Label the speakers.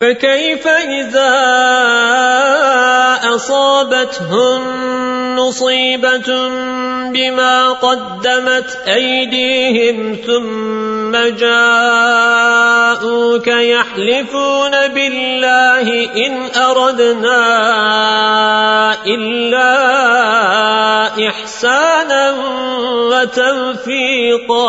Speaker 1: فكيف إذا أصابتهم مصيبة بما قدمت أيديهم ثم جاءوك يحلفون بالله إن أردنا إلا إحسانا وتوفيقا